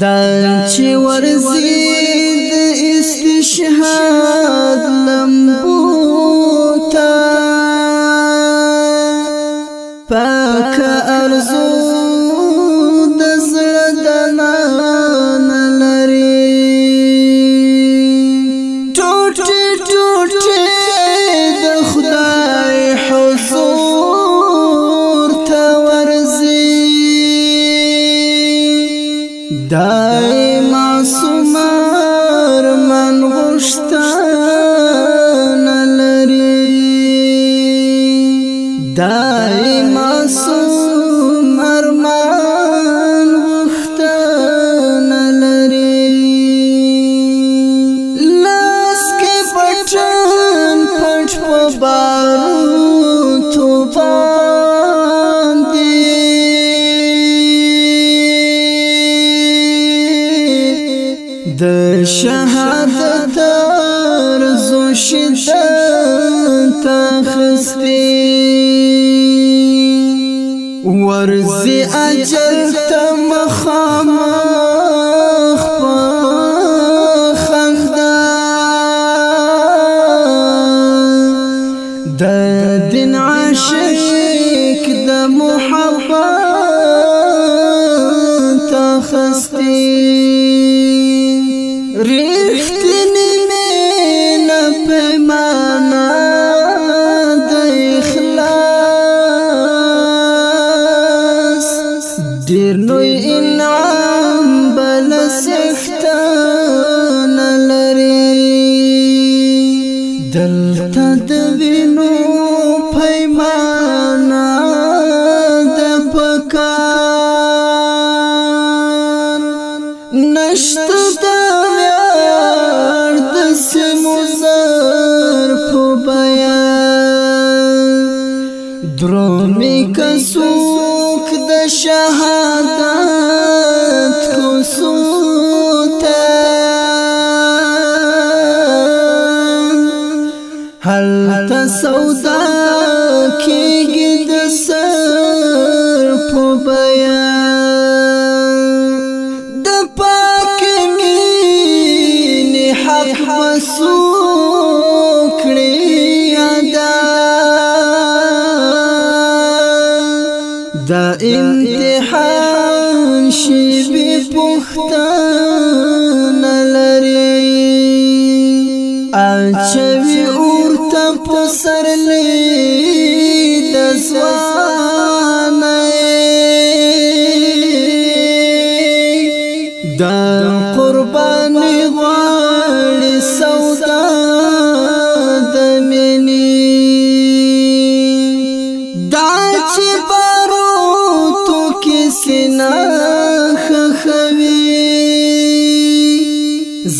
دان چې ورزي د استشهاد لمبوتا پاک ارزو دای معصوم ارمان غشتای د شهادت ارزو شتا تخستی ورزي اجل تمخامه دين عاشق د محبت تخستي درومی کسوک د شهادت کو سوتا هل تسودا کی د سر دا امتحان شي به پختان لري اچوي اورته پسر لري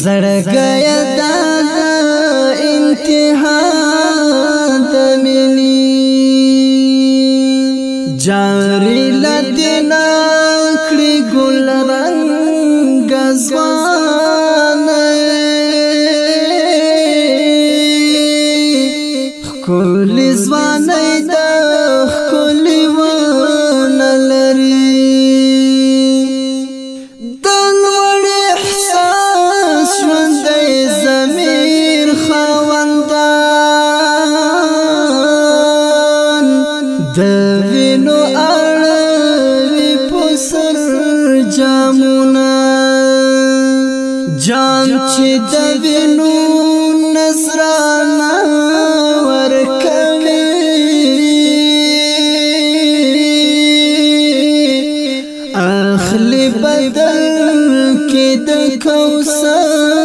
زړګي دا انتها د ملي جاري لدنا کړي ګل رنگ زوان جامونا جام چې د وینو نصرانا ورکوي اخلي بدل کې د کوثر